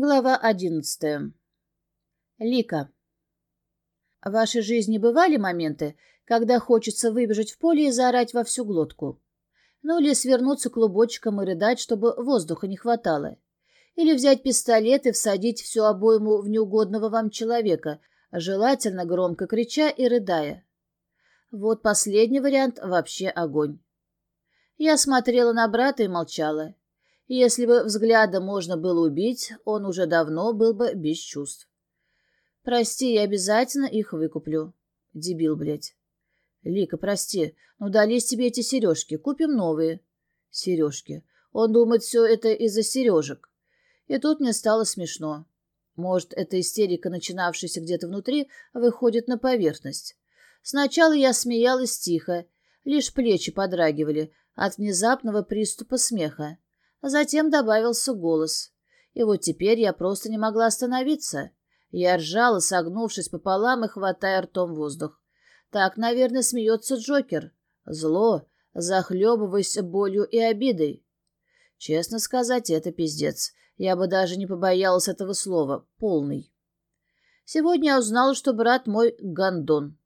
Глава одиннадцатая. Лика. В вашей жизни бывали моменты, когда хочется выбежать в поле и заорать во всю глотку? Ну или свернуться клубочком и рыдать, чтобы воздуха не хватало? Или взять пистолет и всадить всю обойму в неугодного вам человека, желательно громко крича и рыдая? Вот последний вариант вообще огонь. Я смотрела на брата и молчала. Если бы взглядом можно было убить, он уже давно был бы без чувств. Прости, я обязательно их выкуплю. Дебил, блядь. Лика, прости, но дались тебе эти сережки, купим новые. Сережки. Он думает, все это из-за сережек. И тут мне стало смешно. Может, эта истерика, начинавшаяся где-то внутри, выходит на поверхность. Сначала я смеялась тихо, лишь плечи подрагивали от внезапного приступа смеха. Затем добавился голос. И вот теперь я просто не могла остановиться. Я ржала, согнувшись пополам и хватая ртом воздух. Так, наверное, смеется Джокер. Зло, захлебываясь болью и обидой. Честно сказать, это пиздец. Я бы даже не побоялась этого слова. Полный. Сегодня я узнала, что брат мой — гондон.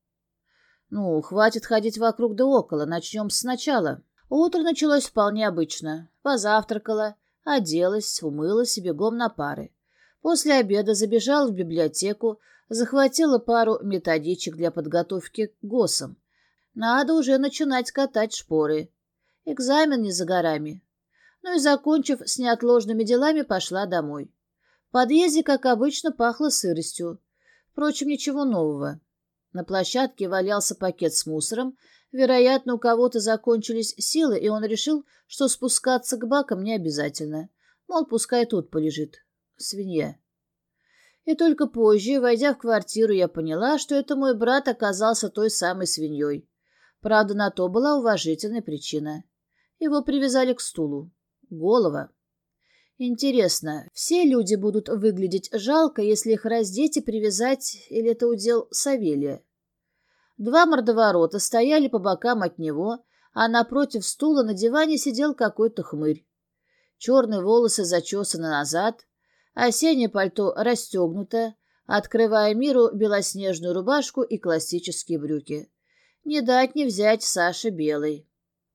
Ну, хватит ходить вокруг да около, начнем сначала. Утро началось вполне обычно. Позавтракала, оделась, умылась и бегом на пары. После обеда забежала в библиотеку, захватила пару методичек для подготовки к ГОСам. Надо уже начинать катать шпоры. Экзамен не за горами. Ну и, закончив с неотложными делами, пошла домой. В подъезде, как обычно, пахло сыростью. Впрочем, ничего нового. На площадке валялся пакет с мусором, Вероятно, у кого-то закончились силы, и он решил, что спускаться к бакам не обязательно. Мол, пускай тут полежит. Свинья. И только позже, войдя в квартиру, я поняла, что это мой брат оказался той самой свиньей. Правда, на то была уважительная причина. Его привязали к стулу. Голова. Интересно, все люди будут выглядеть жалко, если их раздеть и привязать, или это удел Савелия? Два мордоворота стояли по бокам от него, а напротив стула на диване сидел какой-то хмырь. Черные волосы зачесаны назад, осеннее пальто расстегнуто, открывая миру белоснежную рубашку и классические брюки. Не дать не взять Саши Белый.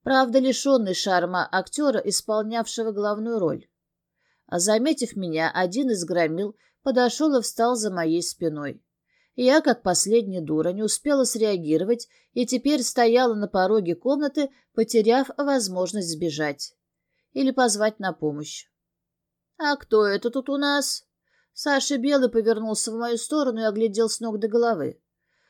Правда, лишенный шарма актера, исполнявшего главную роль. А заметив меня, один из громил подошел и встал за моей спиной. Я, как последняя дура, не успела среагировать и теперь стояла на пороге комнаты, потеряв возможность сбежать. Или позвать на помощь. «А кто это тут у нас?» Саша Белый повернулся в мою сторону и оглядел с ног до головы.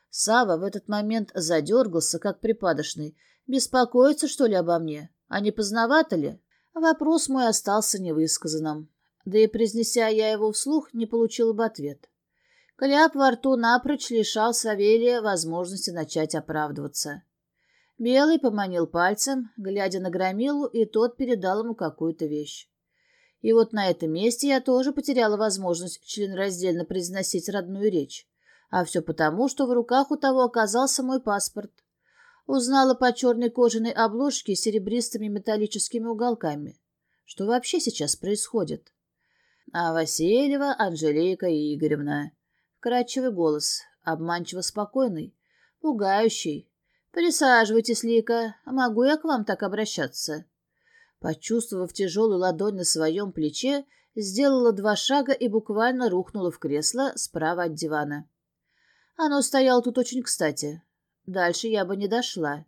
Сава в этот момент задергался, как припадочный. Беспокоится, что ли, обо мне? А не поздновато ли? Вопрос мой остался невысказанным. Да и, произнеся я его вслух, не получила бы ответ. Кляп во рту напрочь лишал Савелия возможности начать оправдываться. Белый поманил пальцем, глядя на Громилу, и тот передал ему какую-то вещь. И вот на этом месте я тоже потеряла возможность членораздельно произносить родную речь. А все потому, что в руках у того оказался мой паспорт. Узнала по черной кожаной обложке с серебристыми металлическими уголками. Что вообще сейчас происходит? А Васильева Анжелика Игоревна. Вкрадчивый голос, обманчиво спокойный, пугающий. «Присаживайтесь, Лика, могу я к вам так обращаться?» Почувствовав тяжелую ладонь на своем плече, сделала два шага и буквально рухнула в кресло справа от дивана. Оно стояло тут очень кстати. Дальше я бы не дошла.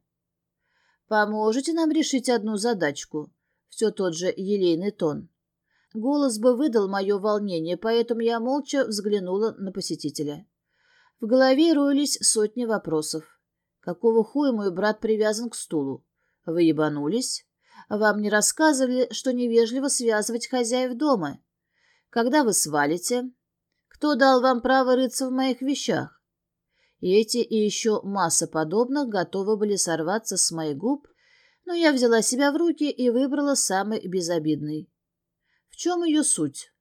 «Поможете нам решить одну задачку?» Все тот же елейный тон. Голос бы выдал мое волнение, поэтому я молча взглянула на посетителя. В голове роились сотни вопросов. Какого хуя мой брат привязан к стулу? Вы ебанулись? Вам не рассказывали, что невежливо связывать хозяев дома? Когда вы свалите? Кто дал вам право рыться в моих вещах? И эти и еще масса подобных готовы были сорваться с моих губ, но я взяла себя в руки и выбрала самый безобидный чем ее суть?